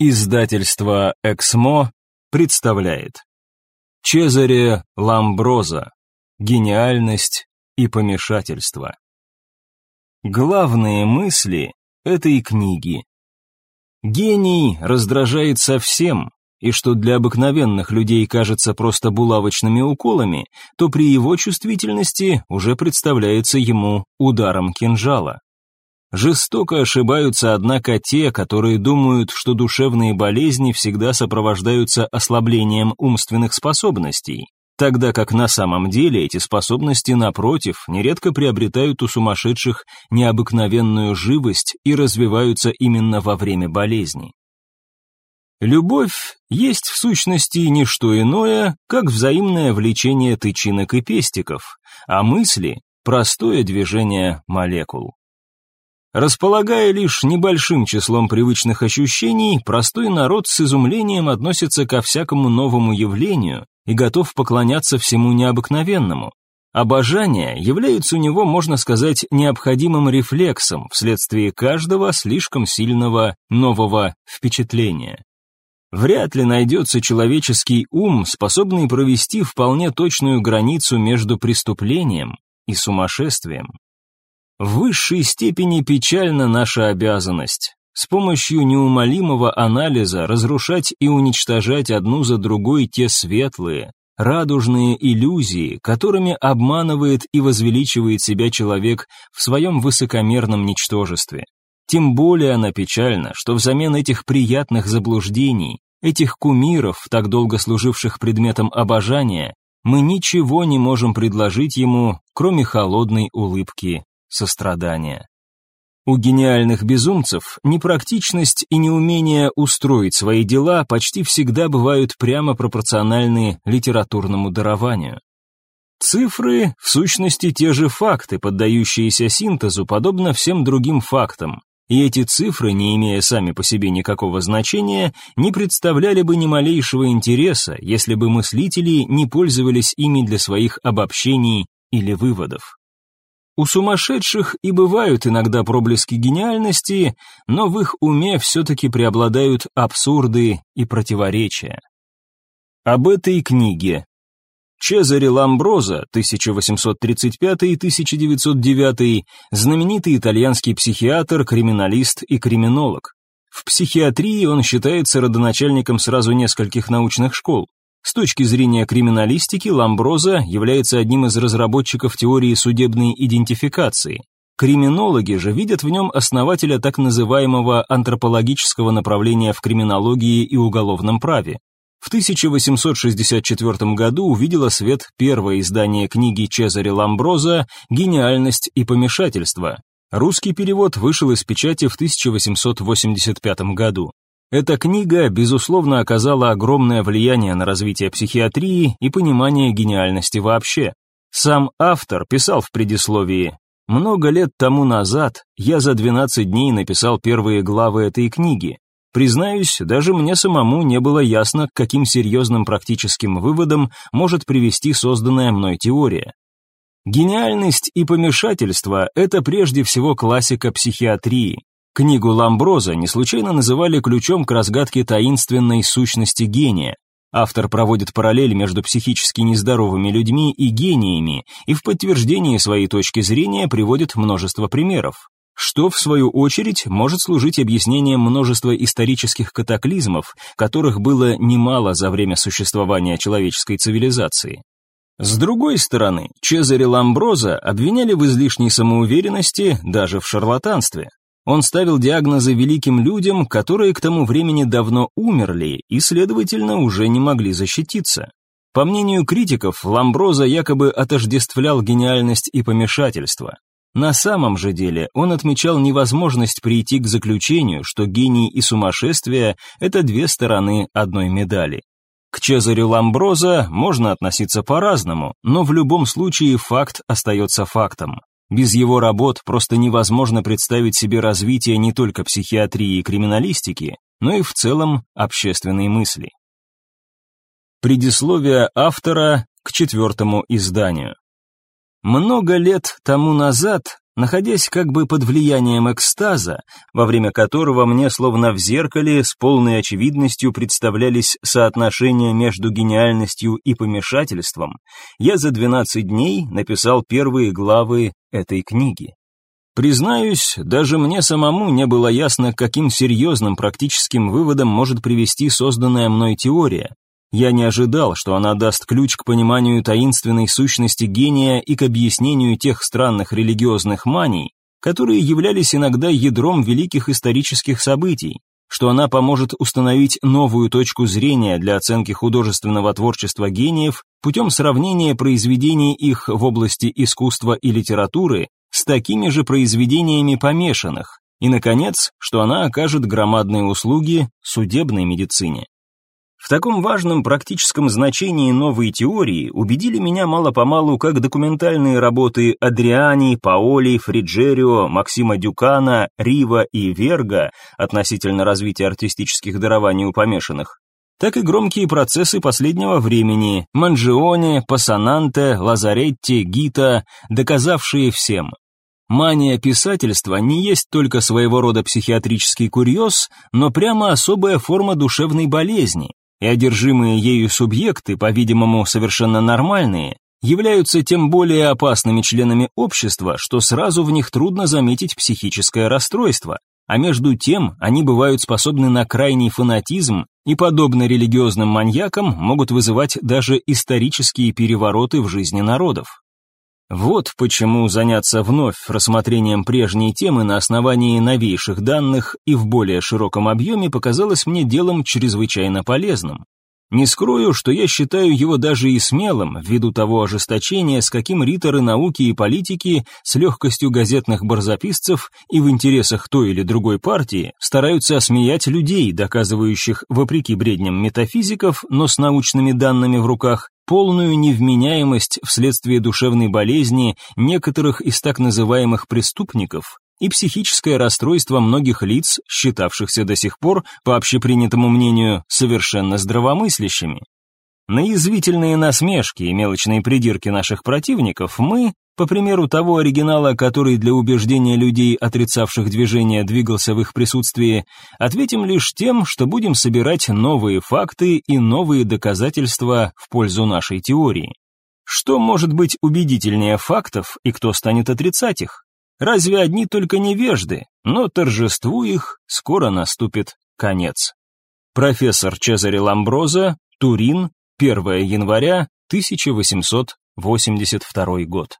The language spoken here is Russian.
Издательство «Эксмо» представляет Чезаре Ламброза «Гениальность и помешательство». Главные мысли этой книги. Гений раздражает совсем, и что для обыкновенных людей кажется просто булавочными уколами, то при его чувствительности уже представляется ему ударом кинжала. Жестоко ошибаются, однако, те, которые думают, что душевные болезни всегда сопровождаются ослаблением умственных способностей, тогда как на самом деле эти способности, напротив, нередко приобретают у сумасшедших необыкновенную живость и развиваются именно во время болезни. Любовь есть в сущности не что иное, как взаимное влечение тычинок и пестиков, а мысли – простое движение молекул. Располагая лишь небольшим числом привычных ощущений, простой народ с изумлением относится ко всякому новому явлению и готов поклоняться всему необыкновенному. Обожание является у него, можно сказать, необходимым рефлексом вследствие каждого слишком сильного нового впечатления. Вряд ли найдется человеческий ум, способный провести вполне точную границу между преступлением и сумасшествием. В высшей степени печальна наша обязанность с помощью неумолимого анализа разрушать и уничтожать одну за другой те светлые, радужные иллюзии, которыми обманывает и возвеличивает себя человек в своем высокомерном ничтожестве. Тем более она печальна, что взамен этих приятных заблуждений, этих кумиров, так долго служивших предметом обожания, мы ничего не можем предложить ему, кроме холодной улыбки сострадания. У гениальных безумцев непрактичность и неумение устроить свои дела почти всегда бывают прямо пропорциональны литературному дарованию. Цифры, в сущности, те же факты, поддающиеся синтезу, подобно всем другим фактам, и эти цифры, не имея сами по себе никакого значения, не представляли бы ни малейшего интереса, если бы мыслители не пользовались ими для своих обобщений или выводов. У сумасшедших и бывают иногда проблески гениальности, но в их уме все-таки преобладают абсурды и противоречия. Об этой книге. Чезаре Ламброза, 1835-1909, знаменитый итальянский психиатр, криминалист и криминолог. В психиатрии он считается родоначальником сразу нескольких научных школ. С точки зрения криминалистики, Ламброза является одним из разработчиков теории судебной идентификации. Криминологи же видят в нем основателя так называемого антропологического направления в криминологии и уголовном праве. В 1864 году увидело свет первое издание книги Чезаре Ламброза «Гениальность и помешательство». Русский перевод вышел из печати в 1885 году. Эта книга, безусловно, оказала огромное влияние на развитие психиатрии и понимание гениальности вообще. Сам автор писал в предисловии «Много лет тому назад я за 12 дней написал первые главы этой книги. Признаюсь, даже мне самому не было ясно, к каким серьезным практическим выводам может привести созданная мной теория. Гениальность и помешательство – это прежде всего классика психиатрии, Книгу Ламброза не случайно называли ключом к разгадке таинственной сущности гения. Автор проводит параллель между психически нездоровыми людьми и гениями и в подтверждении своей точки зрения приводит множество примеров что, в свою очередь, может служить объяснением множества исторических катаклизмов, которых было немало за время существования человеческой цивилизации. С другой стороны, Чезаре Ламброза обвиняли в излишней самоуверенности, даже в шарлатанстве. Он ставил диагнозы великим людям, которые к тому времени давно умерли и, следовательно, уже не могли защититься. По мнению критиков, Ламброза якобы отождествлял гениальность и помешательство. На самом же деле он отмечал невозможность прийти к заключению, что гений и сумасшествие – это две стороны одной медали. К Чезарю Ламброза можно относиться по-разному, но в любом случае факт остается фактом. Без его работ просто невозможно представить себе развитие не только психиатрии и криминалистики, но и в целом общественной мысли. Предисловие автора к четвертому изданию. Много лет тому назад находясь как бы под влиянием экстаза, во время которого мне словно в зеркале с полной очевидностью представлялись соотношения между гениальностью и помешательством, я за 12 дней написал первые главы этой книги. Признаюсь, даже мне самому не было ясно, каким серьезным практическим выводом может привести созданная мной теория. Я не ожидал, что она даст ключ к пониманию таинственной сущности гения и к объяснению тех странных религиозных маний, которые являлись иногда ядром великих исторических событий, что она поможет установить новую точку зрения для оценки художественного творчества гениев путем сравнения произведений их в области искусства и литературы с такими же произведениями помешанных, и, наконец, что она окажет громадные услуги судебной медицине. В таком важном практическом значении новой теории убедили меня мало-помалу как документальные работы Адриани, Паоли, Фриджерио, Максима Дюкана, Рива и Верга относительно развития артистических дарований у помешанных, так и громкие процессы последнего времени Манжионе, Пассананте, Лазаретти, Гита, доказавшие всем. Мания писательства не есть только своего рода психиатрический курьез, но прямо особая форма душевной болезни, и одержимые ею субъекты, по-видимому, совершенно нормальные, являются тем более опасными членами общества, что сразу в них трудно заметить психическое расстройство, а между тем они бывают способны на крайний фанатизм и, подобно религиозным маньякам, могут вызывать даже исторические перевороты в жизни народов. Вот почему заняться вновь рассмотрением прежней темы на основании новейших данных и в более широком объеме показалось мне делом чрезвычайно полезным. Не скрою, что я считаю его даже и смелым, ввиду того ожесточения, с каким риторы науки и политики с легкостью газетных барзаписцев и в интересах той или другой партии стараются осмеять людей, доказывающих, вопреки бредням метафизиков, но с научными данными в руках, полную невменяемость вследствие душевной болезни некоторых из так называемых преступников, и психическое расстройство многих лиц, считавшихся до сих пор, по общепринятому мнению, совершенно здравомыслящими. На язвительные насмешки и мелочные придирки наших противников мы, по примеру того оригинала, который для убеждения людей, отрицавших движение, двигался в их присутствии, ответим лишь тем, что будем собирать новые факты и новые доказательства в пользу нашей теории. Что может быть убедительнее фактов и кто станет отрицать их? Разве одни только невежды, но торжеству их скоро наступит конец. Профессор Чезаре Ламброза, Турин, 1 января 1882 год.